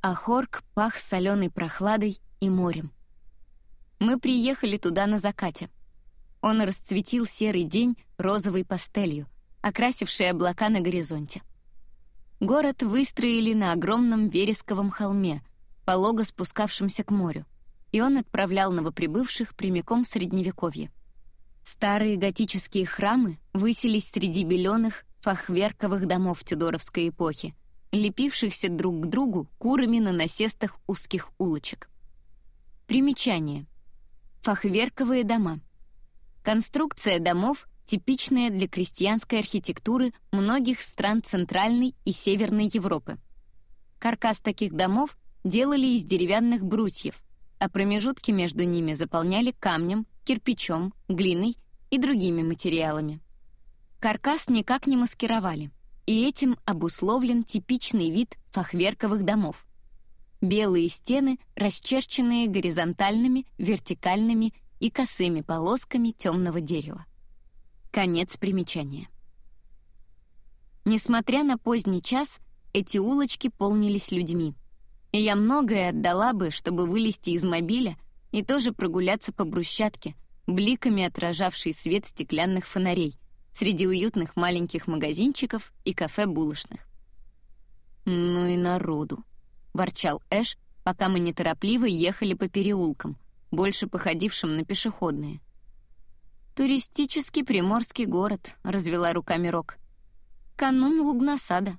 а Хорк пах соленой прохладой и морем. Мы приехали туда на закате. Он расцветил серый день розовой пастелью, окрасившей облака на горизонте. Город выстроили на огромном вересковом холме, полого спускавшемся к морю, и он отправлял новоприбывших прямиком в Средневековье. Старые готические храмы высились среди беленых, фахверковых домов Тюдоровской эпохи, лепившихся друг к другу курами на насестах узких улочек. Примечание. Фахверковые дома. Конструкция домов, типичная для крестьянской архитектуры многих стран Центральной и Северной Европы. Каркас таких домов делали из деревянных брусьев, а промежутки между ними заполняли камнем, кирпичом, глиной и другими материалами. Каркас никак не маскировали, и этим обусловлен типичный вид фахверковых домов. Белые стены, расчерченные горизонтальными, вертикальными и косыми полосками темного дерева. Конец примечания. Несмотря на поздний час, эти улочки полнились людьми. И я многое отдала бы, чтобы вылезти из мобиля и тоже прогуляться по брусчатке, бликами отражавшей свет стеклянных фонарей, среди уютных маленьких магазинчиков и кафе-булочных. «Ну и народу», — ворчал Эш, пока мы неторопливо ехали по переулкам, больше походившим на пешеходные. «Туристический приморский город», — развела руками Рок. «Канун Лугнасада».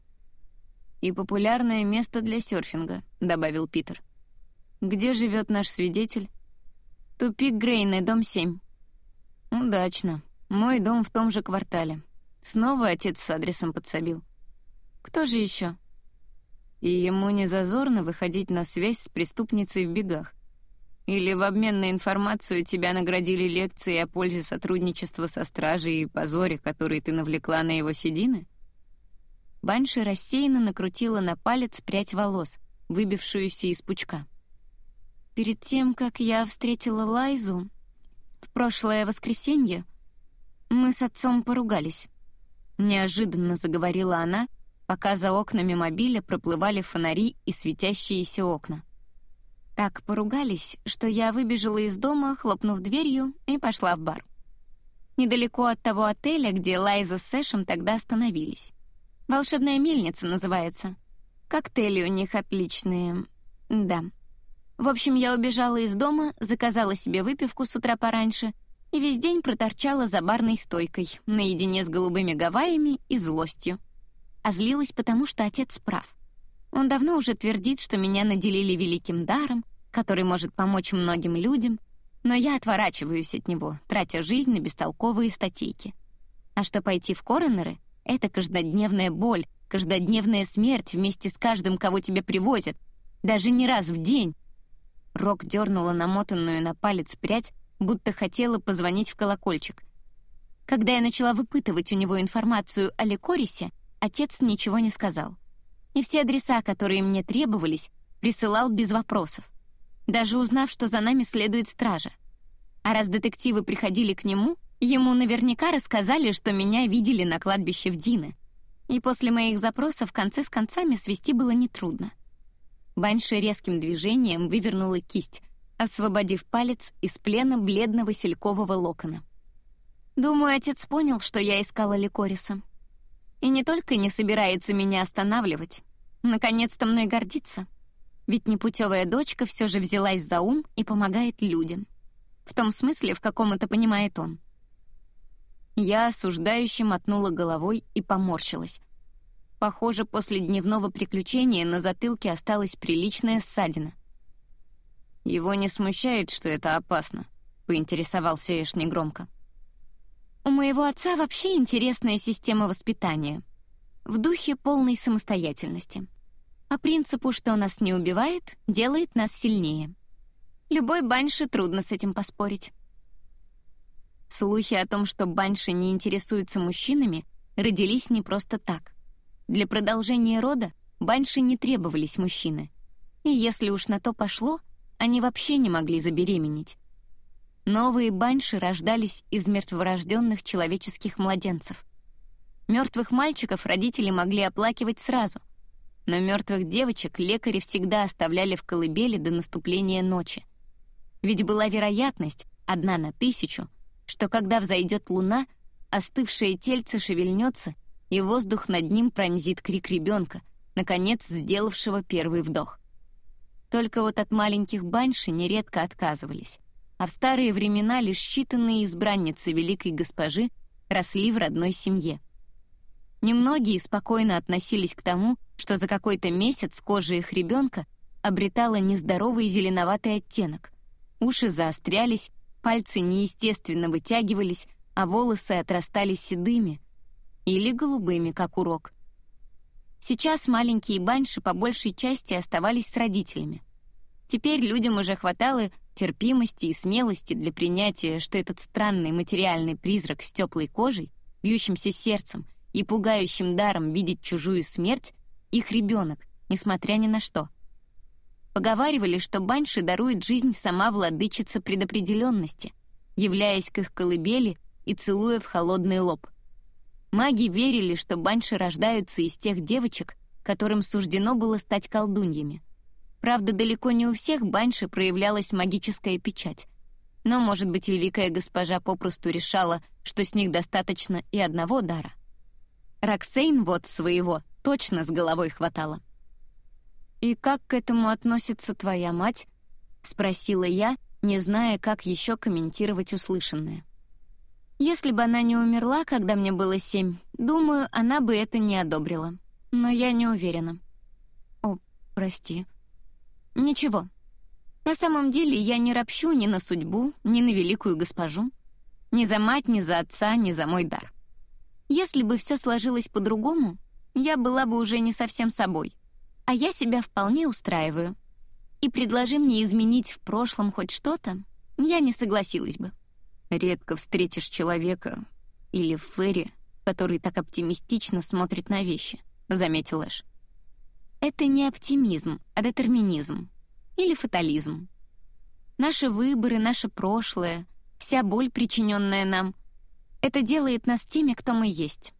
«И популярное место для серфинга», — добавил Питер. «Где живет наш свидетель?» «Тупик Грейна, дом 7». «Удачно. Мой дом в том же квартале. Снова отец с адресом подсобил. Кто же еще?» «И ему не зазорно выходить на связь с преступницей в бегах. Или в обмен на информацию тебя наградили лекции о пользе сотрудничества со стражей и позоре, который ты навлекла на его седины?» Банши рассеянно накрутила на палец прядь волос, выбившуюся из пучка. Перед тем, как я встретила Лайзу, в прошлое воскресенье, мы с отцом поругались. Неожиданно заговорила она, пока за окнами мобиля проплывали фонари и светящиеся окна. Так поругались, что я выбежала из дома, хлопнув дверью, и пошла в бар. Недалеко от того отеля, где Лайза с Сэшем тогда остановились. «Волшебная мельница» называется. Коктейли у них отличные. Да. В общем, я убежала из дома, заказала себе выпивку с утра пораньше и весь день проторчала за барной стойкой, наедине с голубыми гаваями и злостью. А злилась, потому что отец прав. Он давно уже твердит, что меня наделили великим даром, который может помочь многим людям, но я отворачиваюсь от него, тратя жизнь на бестолковые статейки. А что пойти в коронеры — это каждодневная боль, каждодневная смерть вместе с каждым, кого тебе привозят. Даже не раз в день. Рок дернула намотанную на палец прядь, будто хотела позвонить в колокольчик. Когда я начала выпытывать у него информацию о Лекорисе, отец ничего не сказал. И все адреса, которые мне требовались, присылал без вопросов. Даже узнав, что за нами следует стража. А раз детективы приходили к нему, Ему наверняка рассказали, что меня видели на кладбище в Дине. И после моих запросов концы с концами свести было нетрудно. Банши резким движением вывернула кисть, освободив палец из плена бледного селькового локона. Думаю, отец понял, что я искала Ликориса. И не только не собирается меня останавливать, наконец-то мной гордится. Ведь непутевая дочка все же взялась за ум и помогает людям. В том смысле, в каком это понимает он. Я осуждающе мотнула головой и поморщилась. Похоже, после дневного приключения на затылке осталась приличная ссадина. «Его не смущает, что это опасно?» — поинтересовался Эш негромко. «У моего отца вообще интересная система воспитания. В духе полной самостоятельности. По принципу, что нас не убивает, делает нас сильнее. Любой баньше трудно с этим поспорить». Слухи о том, что банши не интересуются мужчинами, родились не просто так. Для продолжения рода банши не требовались мужчины. И если уж на то пошло, они вообще не могли забеременеть. Новые банши рождались из мертворожденных человеческих младенцев. Мертвых мальчиков родители могли оплакивать сразу, но мертвых девочек лекари всегда оставляли в колыбели до наступления ночи. Ведь была вероятность, одна на тысячу, что когда взойдет луна, остывшее тельце шевельнется, и воздух над ним пронзит крик ребенка, наконец сделавшего первый вдох. Только вот от маленьких баньши нередко отказывались, а в старые времена лишь считанные избранницы великой госпожи росли в родной семье. Немногие спокойно относились к тому, что за какой-то месяц кожа их ребенка обретала нездоровый зеленоватый оттенок. Уши заострялись, пальцы неестественно вытягивались, а волосы отрастали седыми или голубыми, как урок. Сейчас маленькие баньши по большей части оставались с родителями. Теперь людям уже хватало терпимости и смелости для принятия, что этот странный материальный призрак с теплой кожей, бьющимся сердцем и пугающим даром видеть чужую смерть — их ребенок, несмотря ни на что. Поговаривали, что баньши дарует жизнь сама владычица предопределенности, являясь к их колыбели и целуя в холодный лоб. Маги верили, что баньши рождаются из тех девочек, которым суждено было стать колдуньями — Правда, далеко не у всех баньши проявлялась магическая печать. Но, может быть, великая госпожа попросту решала, что с них достаточно и одного дара. Роксейн вот своего точно с головой хватало. «И как к этому относится твоя мать?» — спросила я, не зная, как еще комментировать услышанное. Если бы она не умерла, когда мне было семь, думаю, она бы это не одобрила. Но я не уверена. «О, прости», Ничего. На самом деле я не ропщу ни на судьбу, ни на великую госпожу, ни за мать, ни за отца, ни за мой дар. Если бы все сложилось по-другому, я была бы уже не совсем собой, а я себя вполне устраиваю. И предложи мне изменить в прошлом хоть что-то, я не согласилась бы. Редко встретишь человека или Ферри, который так оптимистично смотрит на вещи, заметил Эш. Это не оптимизм, а детерминизм. Или фатализм. Наши выборы, наше прошлое, вся боль, причиненная нам — это делает нас теми, кто мы есть.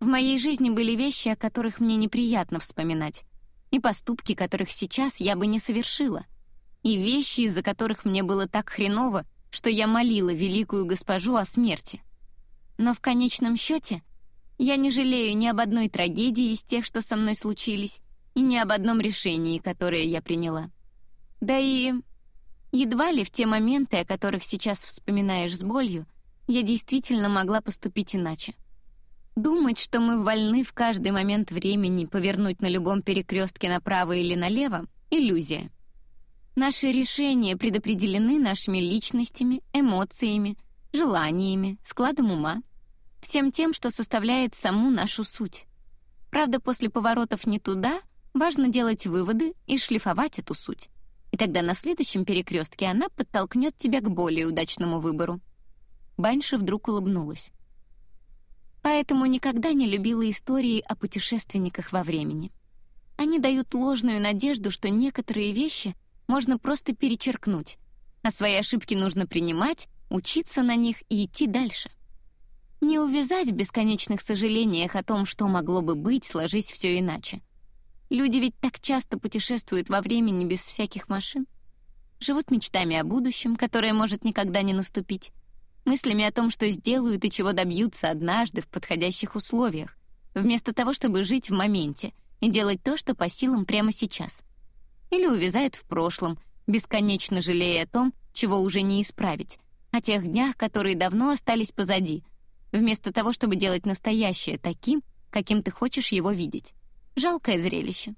В моей жизни были вещи, о которых мне неприятно вспоминать, и поступки, которых сейчас я бы не совершила, и вещи, из-за которых мне было так хреново, что я молила великую госпожу о смерти. Но в конечном счете я не жалею ни об одной трагедии из тех, что со мной случились, и ни об одном решении, которое я приняла. Да и едва ли в те моменты, о которых сейчас вспоминаешь с болью, я действительно могла поступить иначе. Думать, что мы вольны в каждый момент времени повернуть на любом перекрестке направо или налево — иллюзия. Наши решения предопределены нашими личностями, эмоциями, желаниями, складом ума, всем тем, что составляет саму нашу суть. Правда, после поворотов не туда — Важно делать выводы и шлифовать эту суть. И тогда на следующем перекрестке она подтолкнет тебя к более удачному выбору. Баньша вдруг улыбнулась. Поэтому никогда не любила истории о путешественниках во времени. Они дают ложную надежду, что некоторые вещи можно просто перечеркнуть, а свои ошибки нужно принимать, учиться на них и идти дальше. Не увязать в бесконечных сожалениях о том, что могло бы быть, сложись все иначе. Люди ведь так часто путешествуют во времени без всяких машин. Живут мечтами о будущем, которое может никогда не наступить. Мыслями о том, что сделают и чего добьются однажды в подходящих условиях, вместо того, чтобы жить в моменте и делать то, что по силам прямо сейчас. Или увязают в прошлом, бесконечно жалея о том, чего уже не исправить, о тех днях, которые давно остались позади, вместо того, чтобы делать настоящее таким, каким ты хочешь его видеть. Жалкое зрелище.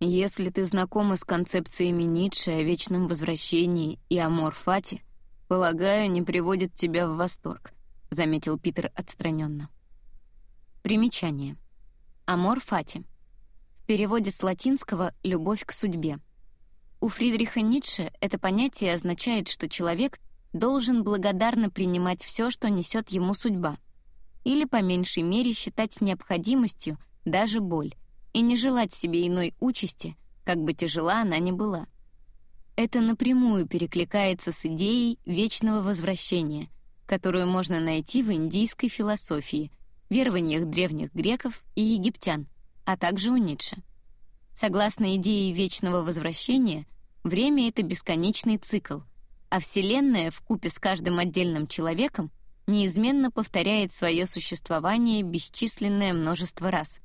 Если ты знакома с концепциями Ницше о вечном возвращении и о морфате, полагаю, не приводит тебя в восторг, заметил Питер отстраненно. Примечание. Амор фати. Переводе с латинского «любовь к судьбе». У Фридриха Ницше это понятие означает, что человек должен благодарно принимать все, что несет ему судьба, или по меньшей мере считать необходимостью — даже боль, и не желать себе иной участи, как бы тяжела она ни была. Это напрямую перекликается с идеей вечного возвращения, которую можно найти в индийской философии, верованиях древних греков и египтян, а также у Ницше. Согласно идее вечного возвращения, время — это бесконечный цикл, а Вселенная в купе с каждым отдельным человеком неизменно повторяет свое существование бесчисленное множество раз.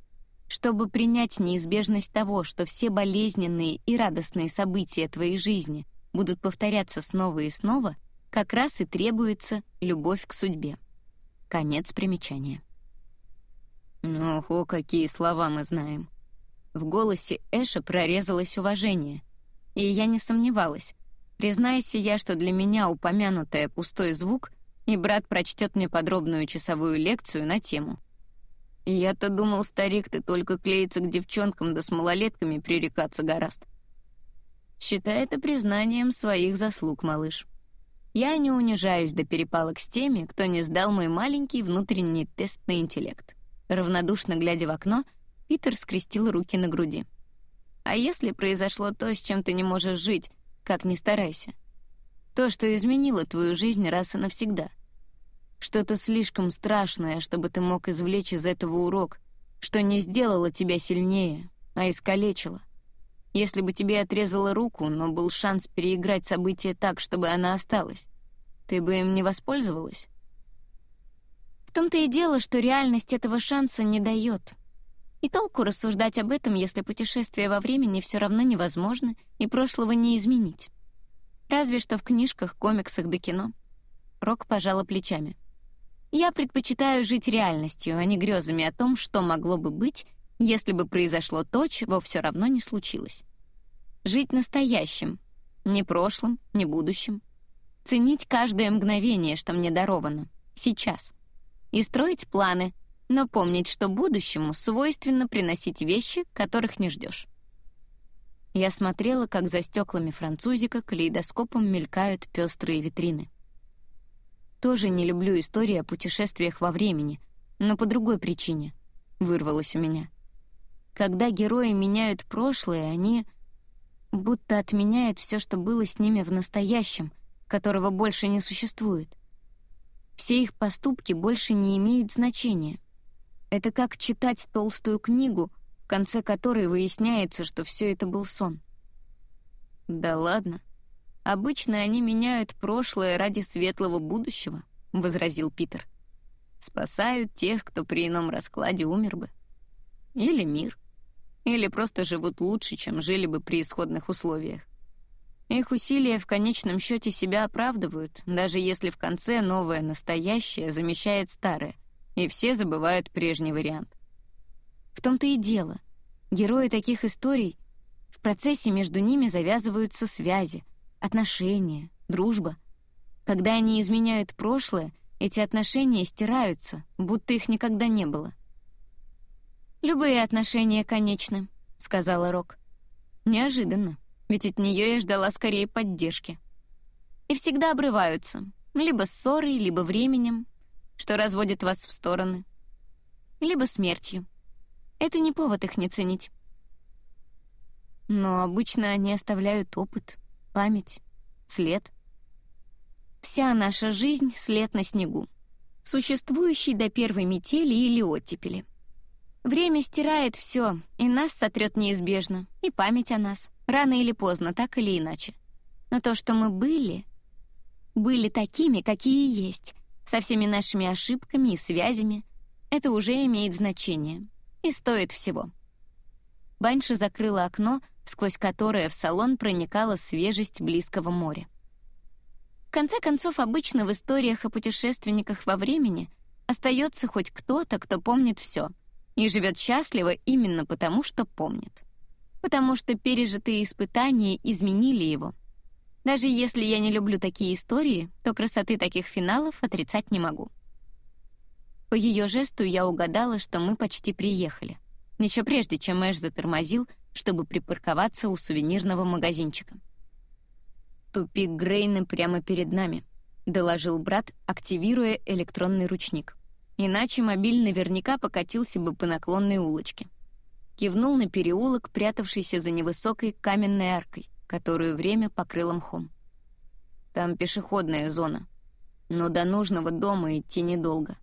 Чтобы принять неизбежность того, что все болезненные и радостные события твоей жизни будут повторяться снова и снова, как раз и требуется любовь к судьбе. Конец примечания. Ого, какие слова мы знаем. В голосе Эша прорезалось уважение. И я не сомневалась. Признайся я, что для меня упомянутое пустой звук, и брат прочтет мне подробную часовую лекцию на тему. Я-то думал, старик, ты только клеится к девчонкам да с малолетками пререкаться гораст. Считай это признанием своих заслуг, малыш. Я не унижаюсь до перепалок с теми, кто не сдал мой маленький внутренний тест на интеллект. Равнодушно глядя в окно, Питер скрестил руки на груди. А если произошло то, с чем ты не можешь жить, как ни старайся? То, что изменило твою жизнь раз и навсегда. Что-то слишком страшное, чтобы ты мог извлечь из этого урок, что не сделало тебя сильнее, а искалечило. Если бы тебе отрезала руку, но был шанс переиграть события так, чтобы она осталась, ты бы им не воспользовалась? Том-то и дело, что реальность этого шанса не дает. И толку рассуждать об этом, если путешествие во времени все равно невозможно и прошлого не изменить. Разве что в книжках, комиксах да кино. Рок пожала плечами. Я предпочитаю жить реальностью, а не грезами о том, что могло бы быть, если бы произошло то, чего все равно не случилось. Жить настоящим, не прошлым, не будущим. Ценить каждое мгновение, что мне даровано. Сейчас и строить планы, но помнить, что будущему свойственно приносить вещи, которых не ждешь. Я смотрела, как за стеклами французика калейдоскопом мелькают пестрые витрины. Тоже не люблю истории о путешествиях во времени, но по другой причине. Вырвалось у меня. Когда герои меняют прошлое, они будто отменяют все, что было с ними в настоящем, которого больше не существует — все их поступки больше не имеют значения. Это как читать толстую книгу, в конце которой выясняется, что все это был сон. «Да ладно. Обычно они меняют прошлое ради светлого будущего», — возразил Питер. «Спасают тех, кто при ином раскладе умер бы. Или мир. Или просто живут лучше, чем жили бы при исходных условиях. Их усилия в конечном счете себя оправдывают, даже если в конце новое настоящее замещает старое, и все забывают прежний вариант. В том-то и дело. Герои таких историй в процессе между ними завязываются связи, отношения, дружба. Когда они изменяют прошлое, эти отношения стираются, будто их никогда не было. «Любые отношения конечны», — сказала Рок. Неожиданно ведь от нее я ждала скорее поддержки. И всегда обрываются, либо ссорой, либо временем, что разводит вас в стороны, либо смертью. Это не повод их не ценить. Но обычно они оставляют опыт, память, след. Вся наша жизнь — след на снегу, существующий до первой метели или оттепели. Время стирает все, и нас сотрет неизбежно, и память о нас. Рано или поздно, так или иначе. Но то, что мы были, были такими, какие есть, со всеми нашими ошибками и связями, это уже имеет значение и стоит всего. Баньша закрыла окно, сквозь которое в салон проникала свежесть близкого моря. В конце концов, обычно в историях о путешественниках во времени остается хоть кто-то, кто помнит все и живет счастливо именно потому, что помнит потому что пережитые испытания изменили его. Даже если я не люблю такие истории, то красоты таких финалов отрицать не могу. По ее жесту я угадала, что мы почти приехали. Еще прежде, чем Эш затормозил, чтобы припарковаться у сувенирного магазинчика. «Тупик Грейна прямо перед нами», — доложил брат, активируя электронный ручник. Иначе мобиль наверняка покатился бы по наклонной улочке кивнул на переулок, прятавшийся за невысокой каменной аркой, которую время покрыло мхом. Там пешеходная зона, но до нужного дома идти недолго.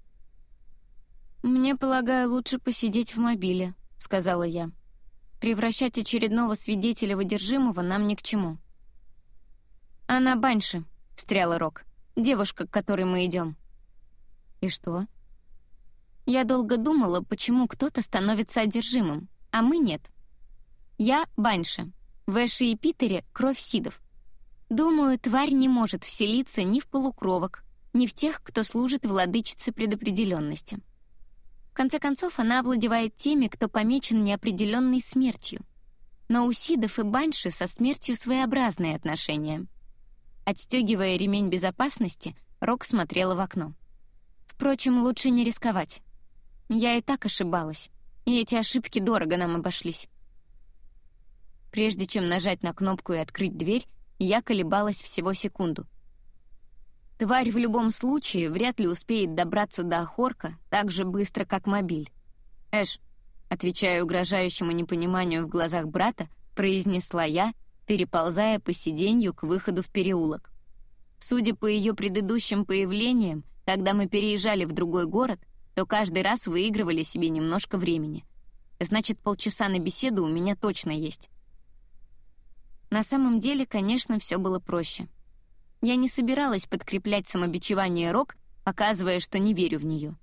«Мне, полагаю, лучше посидеть в мобиле», — сказала я. «Превращать очередного свидетеля в одержимого нам ни к чему». «Она Банши», — встряла Рок. «Девушка, к которой мы идем». «И что?» Я долго думала, почему кто-то становится одержимым, а мы нет. Я — Банша. В Эше и Питере — кровь сидов. Думаю, тварь не может вселиться ни в полукровок, ни в тех, кто служит владычице предопределенности. В конце концов, она овладевает теми, кто помечен неопределенной смертью. Но у сидов и банши со смертью своеобразные отношения. Отстегивая ремень безопасности, Рок смотрела в окно. Впрочем, лучше не рисковать. Я и так ошибалась, и эти ошибки дорого нам обошлись. Прежде чем нажать на кнопку и открыть дверь, я колебалась всего секунду. Тварь в любом случае вряд ли успеет добраться до Охорка так же быстро, как мобиль. «Эш», отвечая угрожающему непониманию в глазах брата, произнесла я, переползая по сиденью к выходу в переулок. Судя по ее предыдущим появлениям, когда мы переезжали в другой город, то каждый раз выигрывали себе немножко времени. Значит, полчаса на беседу у меня точно есть. На самом деле, конечно, все было проще. Я не собиралась подкреплять самобичевание Рок, показывая, что не верю в нее.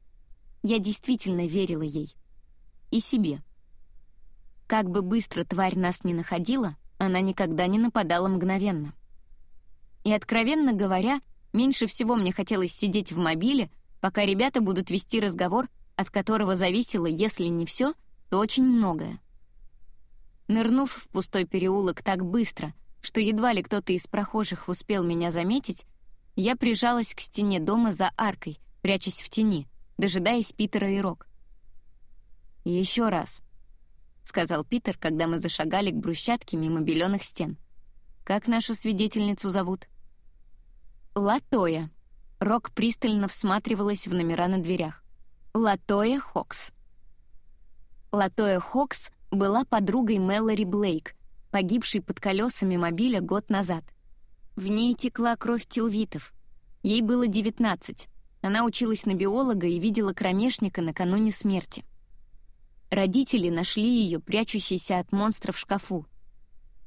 Я действительно верила ей. И себе. Как бы быстро тварь нас не находила, она никогда не нападала мгновенно. И, откровенно говоря, меньше всего мне хотелось сидеть в мобиле, пока ребята будут вести разговор, от которого зависело, если не все, то очень многое. Нырнув в пустой переулок так быстро, что едва ли кто-то из прохожих успел меня заметить, я прижалась к стене дома за аркой, прячась в тени, дожидаясь Питера и Рок. «И еще раз», — сказал Питер, когда мы зашагали к брусчатке мимо беленых стен. «Как нашу свидетельницу зовут?» «Латоя», Рок пристально всматривалась в номера на дверях. Латоя Хокс. Латоя Хокс была подругой Мэлори Блейк, погибшей под колесами мобиля год назад. В ней текла кровь тилвитов. Ей было 19. Она училась на биолога и видела кромешника накануне смерти. Родители нашли ее, прячущейся от монстра в шкафу.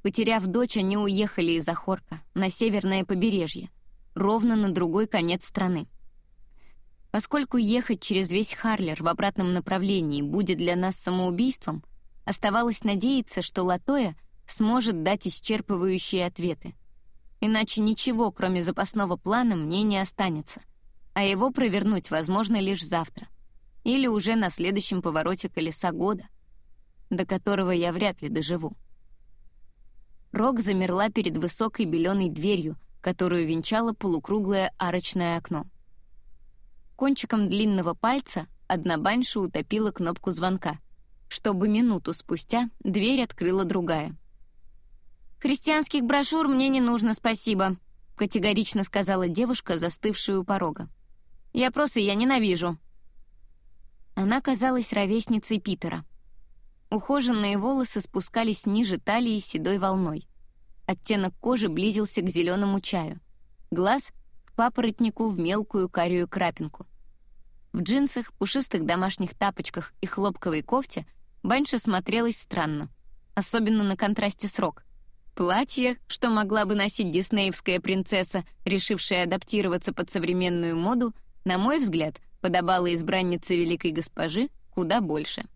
Потеряв дочь, они уехали из Ахорка, на северное побережье — ровно на другой конец страны. Поскольку ехать через весь Харлер в обратном направлении будет для нас самоубийством, оставалось надеяться, что Латоя сможет дать исчерпывающие ответы. Иначе ничего, кроме запасного плана, мне не останется, а его провернуть возможно лишь завтра или уже на следующем повороте колеса года, до которого я вряд ли доживу. Рок замерла перед высокой беленой дверью, которую венчало полукруглое арочное окно. Кончиком длинного пальца одна баньша утопила кнопку звонка, чтобы минуту спустя дверь открыла другая. «Христианских брошюр мне не нужно, спасибо», — категорично сказала девушка, застывшая у порога. «Я просто я ненавижу». Она казалась ровесницей Питера. Ухоженные волосы спускались ниже талии седой волной. Оттенок кожи близился к зеленому чаю. Глаз — к папоротнику в мелкую карию крапинку. В джинсах, пушистых домашних тапочках и хлопковой кофте Банша смотрелась странно, особенно на контрасте с Рок. Платье, что могла бы носить диснеевская принцесса, решившая адаптироваться под современную моду, на мой взгляд, подобало избраннице великой госпожи куда больше.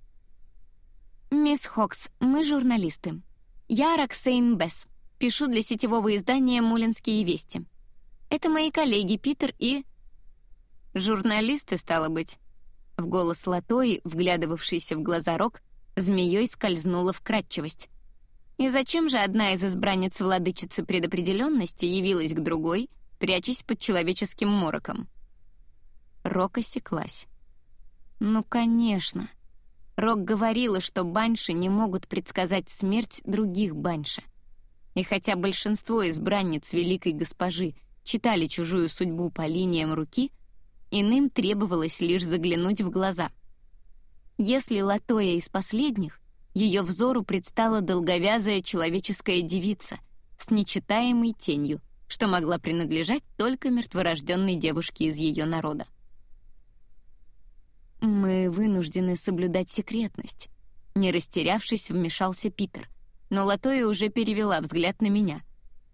«Мисс Хокс, мы журналисты. Я Роксейн Бесс. Пишу для сетевого издания «Мулинские вести». Это мои коллеги Питер и... Журналисты, стало быть. В голос Латои, вглядывавшийся в глаза Рок, змеей скользнула вкрадчивость. И зачем же одна из избранниц владычицы предопределенности явилась к другой, прячась под человеческим мороком? Рок осеклась. Ну, конечно. Рок говорила, что баньши не могут предсказать смерть других баньши. И хотя большинство избранниц великой госпожи читали чужую судьбу по линиям руки, иным требовалось лишь заглянуть в глаза. Если Латоя из последних, ее взору предстала долговязая человеческая девица с нечитаемой тенью, что могла принадлежать только мертворожденной девушке из ее народа. «Мы вынуждены соблюдать секретность», Не растерявшись, вмешался Питер, но Латоя уже перевела взгляд на меня.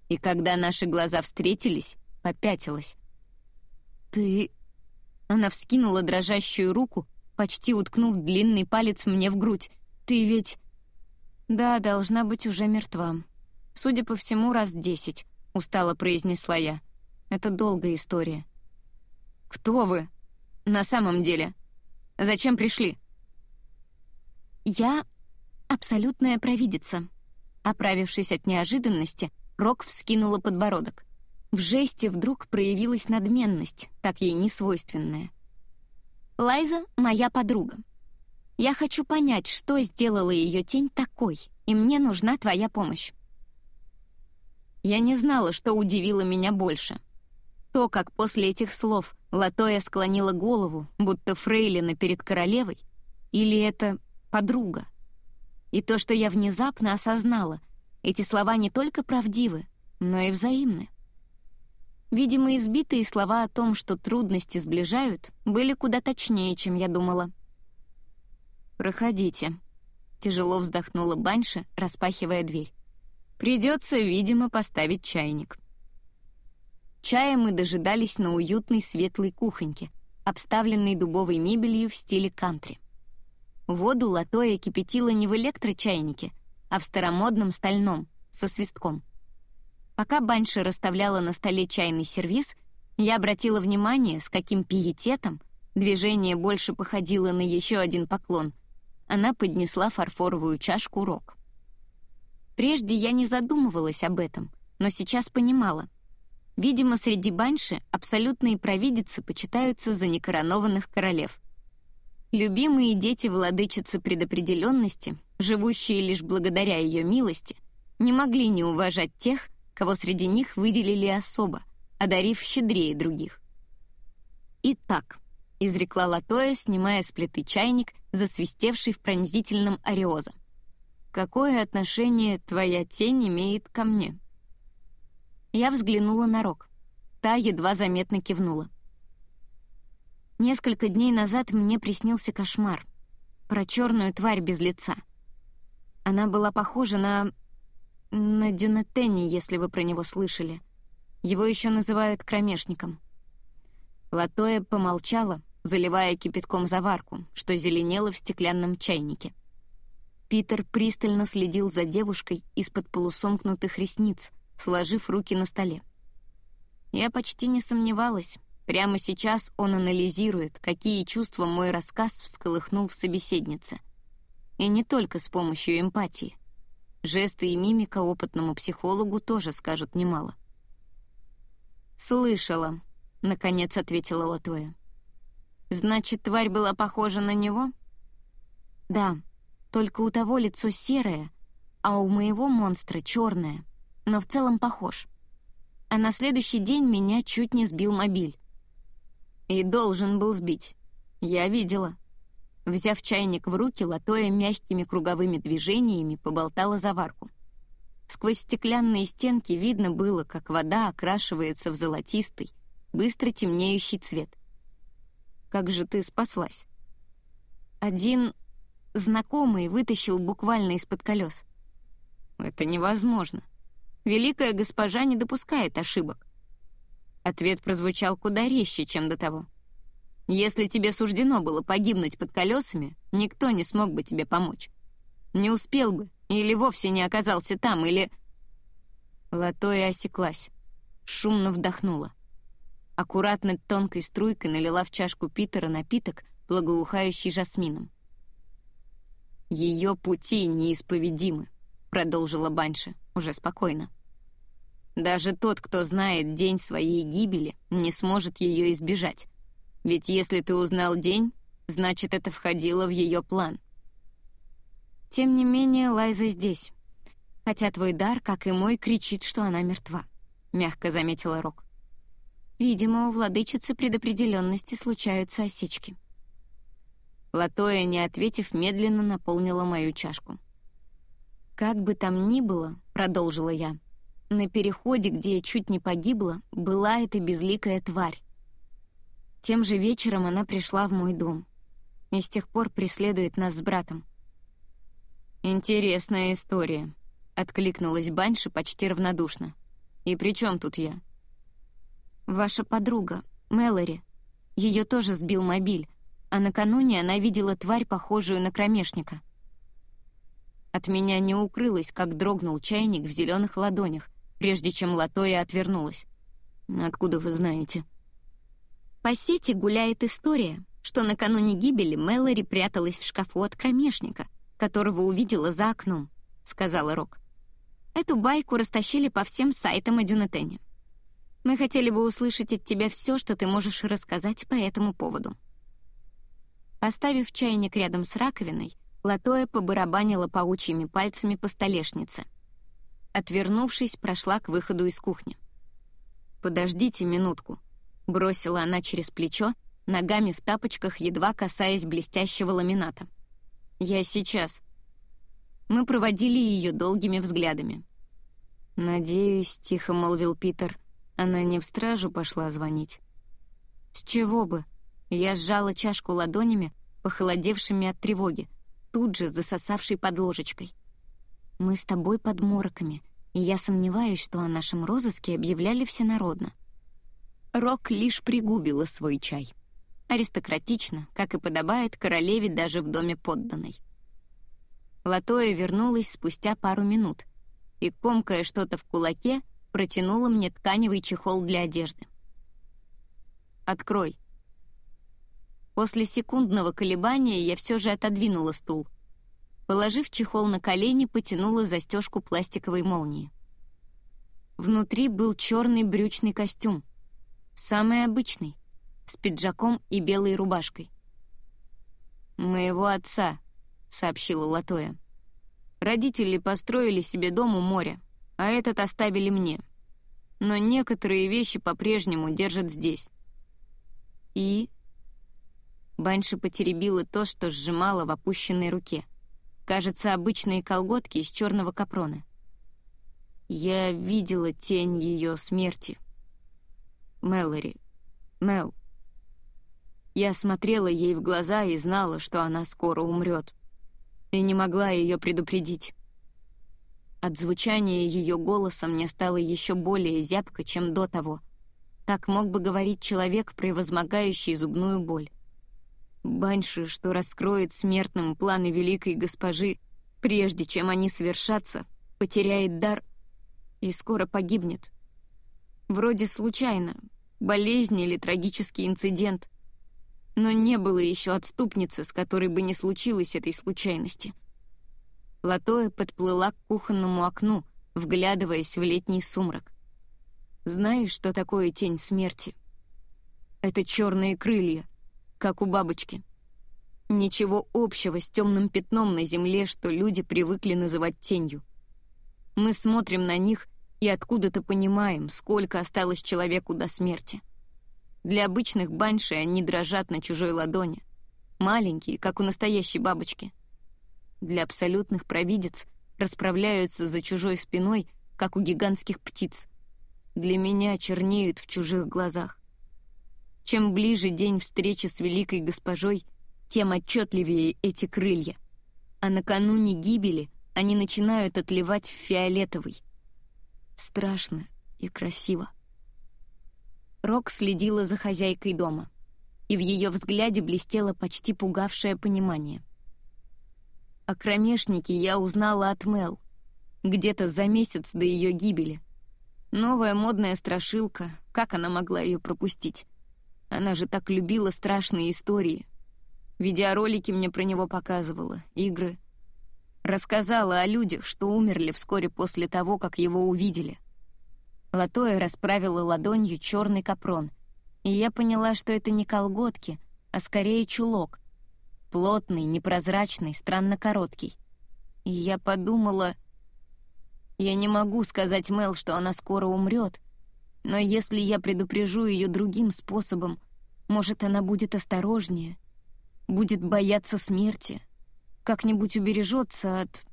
И когда наши глаза встретились, попятилась. «Ты...» Она вскинула дрожащую руку, почти уткнув длинный палец мне в грудь. «Ты ведь...» «Да, должна быть уже мертва. Судя по всему, раз десять», — устало произнесла я. «Это долгая история». «Кто вы? На самом деле? Зачем пришли?» «Я абсолютная провидица». Оправившись от неожиданности, Рок вскинула подбородок. В жесте вдруг проявилась надменность, так ей не свойственная. «Лайза — моя подруга. Я хочу понять, что сделала ее тень такой, и мне нужна твоя помощь». Я не знала, что удивило меня больше. То, как после этих слов Латоя склонила голову, будто фрейлина перед королевой, или это подруга. И то, что я внезапно осознала, эти слова не только правдивы, но и взаимны. Видимо, избитые слова о том, что трудности сближают, были куда точнее, чем я думала. «Проходите», — тяжело вздохнула Банша, распахивая дверь. «Придется, видимо, поставить чайник». Чая мы дожидались на уютной светлой кухоньке, обставленной дубовой мебелью в стиле кантри. Воду Латоя кипятила не в электрочайнике, а в старомодном стальном, со свистком — Пока Банша расставляла на столе чайный сервиз, я обратила внимание, с каким пиететом движение больше походило на еще один поклон. Она поднесла фарфоровую чашку рок. Прежде я не задумывалась об этом, но сейчас понимала. Видимо, среди банши абсолютные провидицы почитаются за некоронованных королев. Любимые дети владычицы предопределенности, живущие лишь благодаря ее милости, не могли не уважать тех, кого среди них выделили особо, одарив щедрее других. «Итак», — изрекла Латоя, снимая с плиты чайник, засвистевший в пронзительном ариоза. «Какое отношение твоя тень имеет ко мне?» Я взглянула на Рок. Та едва заметно кивнула. Несколько дней назад мне приснился кошмар. Про черную тварь без лица. Она была похожа на на Дюнетенни, если вы про него слышали. Его еще называют кромешником. Латоя помолчала, заливая кипятком заварку, что зеленело в стеклянном чайнике. Питер пристально следил за девушкой из-под полусомкнутых ресниц, сложив руки на столе. Я почти не сомневалась. Прямо сейчас он анализирует, какие чувства мой рассказ всколыхнул в собеседнице. И не только с помощью эмпатии. Жесты и мимика опытному психологу тоже скажут немало. «Слышала», — наконец ответила Латоя. «Значит, тварь была похожа на него?» «Да, только у того лицо серое, а у моего монстра черное, но в целом похож. А на следующий день меня чуть не сбил мобиль. И должен был сбить. Я видела. Взяв чайник в руки, Латоя мягкими круговыми движениями поболтала заварку. Сквозь стеклянные стенки видно было, как вода окрашивается в золотистый, быстро темнеющий цвет. «Как же ты спаслась?» Один знакомый вытащил буквально из-под колес. «Это невозможно. Великая госпожа не допускает ошибок». Ответ прозвучал куда резче, чем до того. Если тебе суждено было погибнуть под колесами, никто не смог бы тебе помочь. Не успел бы, или вовсе не оказался там, или...» Латоя осеклась, шумно вдохнула. Аккуратно тонкой струйкой налила в чашку Питера напиток, благоухающий жасмином. «Ее пути неисповедимы», — продолжила Банша, уже спокойно. «Даже тот, кто знает день своей гибели, не сможет ее избежать. Ведь если ты узнал день, значит, это входило в ее план. Тем не менее, Лайза здесь. Хотя твой дар, как и мой, кричит, что она мертва, — мягко заметила Рок. Видимо, у владычицы предопределенности случаются осечки. Латоя, не ответив, медленно наполнила мою чашку. «Как бы там ни было», — продолжила я, — «на переходе, где я чуть не погибла, была эта безликая тварь, тем же вечером она пришла в мой дом и с тех пор преследует нас с братом. «Интересная история», — откликнулась Банши почти равнодушно. «И при чем тут я?» «Ваша подруга, Мэлори. Ее тоже сбил мобиль, а накануне она видела тварь, похожую на кромешника». От меня не укрылось, как дрогнул чайник в зеленых ладонях, прежде чем Латоя отвернулась. «Откуда вы знаете?» По сети гуляет история, что накануне гибели Мэлори пряталась в шкафу от кромешника, которого увидела за окном», — сказала Рок. «Эту байку растащили по всем сайтам о Дюнетене. Мы хотели бы услышать от тебя все, что ты можешь рассказать по этому поводу». Поставив чайник рядом с раковиной, Латоя побарабанила паучьими пальцами по столешнице. Отвернувшись, прошла к выходу из кухни. «Подождите минутку», — бросила она через плечо, ногами в тапочках, едва касаясь блестящего ламината. «Я сейчас». Мы проводили ее долгими взглядами. «Надеюсь», — тихо молвил Питер, — она не в стражу пошла звонить. «С чего бы?» Я сжала чашку ладонями, похолодевшими от тревоги, тут же засосавшей под ложечкой. «Мы с тобой под мороками, и я сомневаюсь, что о нашем розыске объявляли всенародно». Рок лишь пригубила свой чай аристократично, как и подобает королеве даже в доме подданной. Латоя вернулась спустя пару минут и, комкая что-то в кулаке, протянула мне тканевый чехол для одежды. «Открой». После секундного колебания я все же отодвинула стул. Положив чехол на колени, потянула застежку пластиковой молнии. Внутри был черный брючный костюм. Самый обычный, с пиджаком и белой рубашкой. «Моего отца», — сообщила Латоя. «Родители построили себе дом у моря, а этот оставили мне. Но некоторые вещи по-прежнему держат здесь». «И?» Банши потеребила то, что сжимала в опущенной руке. Кажется, обычные колготки из черного капрона. Я видела тень ее смерти. Мэлори. Мел. Я смотрела ей в глаза и знала, что она скоро умрет. И не могла ее предупредить. От звучания ее голоса мне стало еще более зябко, чем до того. Так мог бы говорить человек, превозмогающий зубную боль. Банши, что раскроет смертным планы великой госпожи, прежде чем они свершатся, потеряет дар и скоро погибнет. Вроде случайно, болезнь или трагический инцидент но не было еще отступницы, с которой бы не случилось этой случайности. Латоя подплыла к кухонному окну, вглядываясь в летний сумрак. «Знаешь, что такое тень смерти?» «Это черные крылья, как у бабочки. Ничего общего с темным пятном на земле, что люди привыкли называть тенью. Мы смотрим на них и откуда-то понимаем, сколько осталось человеку до смерти». Для обычных банши они дрожат на чужой ладони. Маленькие, как у настоящей бабочки. Для абсолютных провидец расправляются за чужой спиной, как у гигантских птиц. Для меня чернеют в чужих глазах. Чем ближе день встречи с великой госпожой, тем отчетливее эти крылья. А накануне гибели они начинают отливать в фиолетовый. Страшно и красиво. Рок следила за хозяйкой дома, и в ее взгляде блестело почти пугавшее понимание. О кромешнике я узнала от Мел, где-то за месяц до ее гибели. Новая модная страшилка, как она могла ее пропустить? Она же так любила страшные истории. Видеоролики мне про него показывала, игры. Рассказала о людях, что умерли вскоре после того, как его увидели — Латоя расправила ладонью черный капрон, и я поняла, что это не колготки, а скорее чулок. Плотный, непрозрачный, странно короткий. И я подумала... Я не могу сказать Мел, что она скоро умрет, но если я предупрежу ее другим способом, может, она будет осторожнее, будет бояться смерти, как-нибудь убережется от...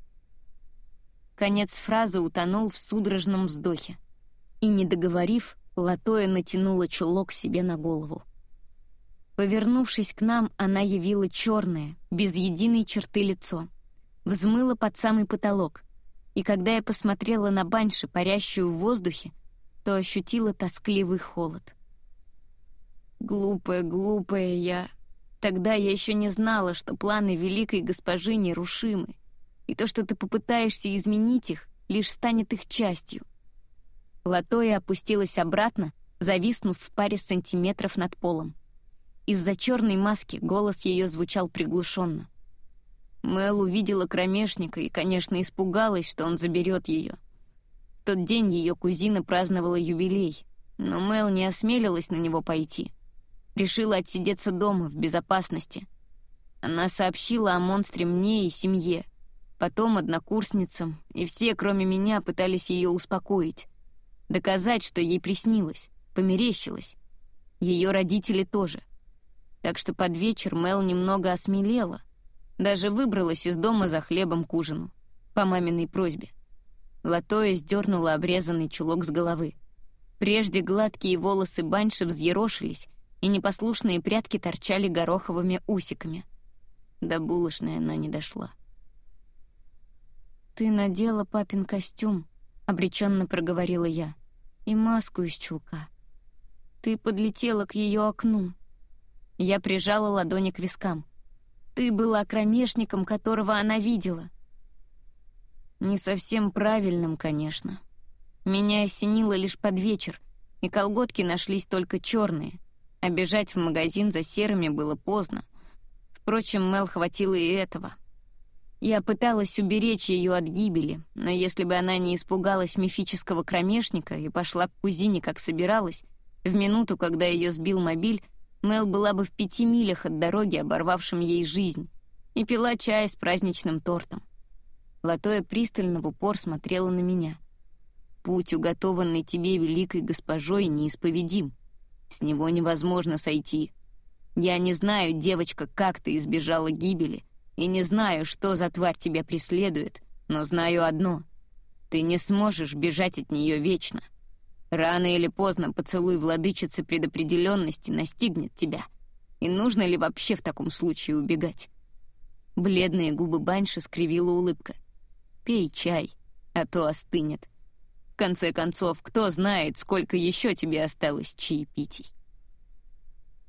Конец фразы утонул в судорожном вздохе и, не договорив, Латоя натянула чулок себе на голову. Повернувшись к нам, она явила черное, без единой черты лицо. взмыло под самый потолок, и когда я посмотрела на банши, парящую в воздухе, то ощутила тоскливый холод. Глупая, глупая я. Тогда я еще не знала, что планы великой госпожи нерушимы, и то, что ты попытаешься изменить их, лишь станет их частью. Латоя опустилась обратно, зависнув в паре сантиметров над полом. Из-за черной маски голос ее звучал приглушенно. Мэл увидела кромешника и, конечно, испугалась, что он заберет ее. Тот день ее кузина праздновала юбилей, но Мэл не осмелилась на него пойти. Решила отсидеться дома, в безопасности. Она сообщила о монстре мне и семье, потом однокурсницам, и все, кроме меня, пытались ее успокоить. Доказать, что ей приснилось, померещилось. Ее родители тоже. Так что под вечер Мел немного осмелела, даже выбралась из дома за хлебом к ужину, по маминой просьбе. Латоя сдернула обрезанный чулок с головы. Прежде гладкие волосы баньши взъерошились, и непослушные прятки торчали гороховыми усиками. До булочной она не дошла. «Ты надела папин костюм», — обреченно проговорила я, — «и маску из чулка. Ты подлетела к ее окну». Я прижала ладони к вискам. Ты была кромешником, которого она видела. Не совсем правильным, конечно. Меня осенило лишь под вечер, и колготки нашлись только черные, а бежать в магазин за серыми было поздно. Впрочем, Мел хватило и этого. Я пыталась уберечь ее от гибели, но если бы она не испугалась мифического кромешника и пошла к кузине, как собиралась, в минуту, когда ее сбил мобиль, Мел была бы в пяти милях от дороги, оборвавшим ей жизнь, и пила чай с праздничным тортом. Латоя пристально в упор смотрела на меня. «Путь, уготованный тебе великой госпожой, неисповедим. С него невозможно сойти. Я не знаю, девочка, как ты избежала гибели, и не знаю, что за тварь тебя преследует, но знаю одно — ты не сможешь бежать от нее вечно». Рано или поздно поцелуй владычицы предопределенности настигнет тебя. И нужно ли вообще в таком случае убегать? Бледные губы Банши скривила улыбка. «Пей чай, а то остынет. В конце концов, кто знает, сколько еще тебе осталось чаепитий?»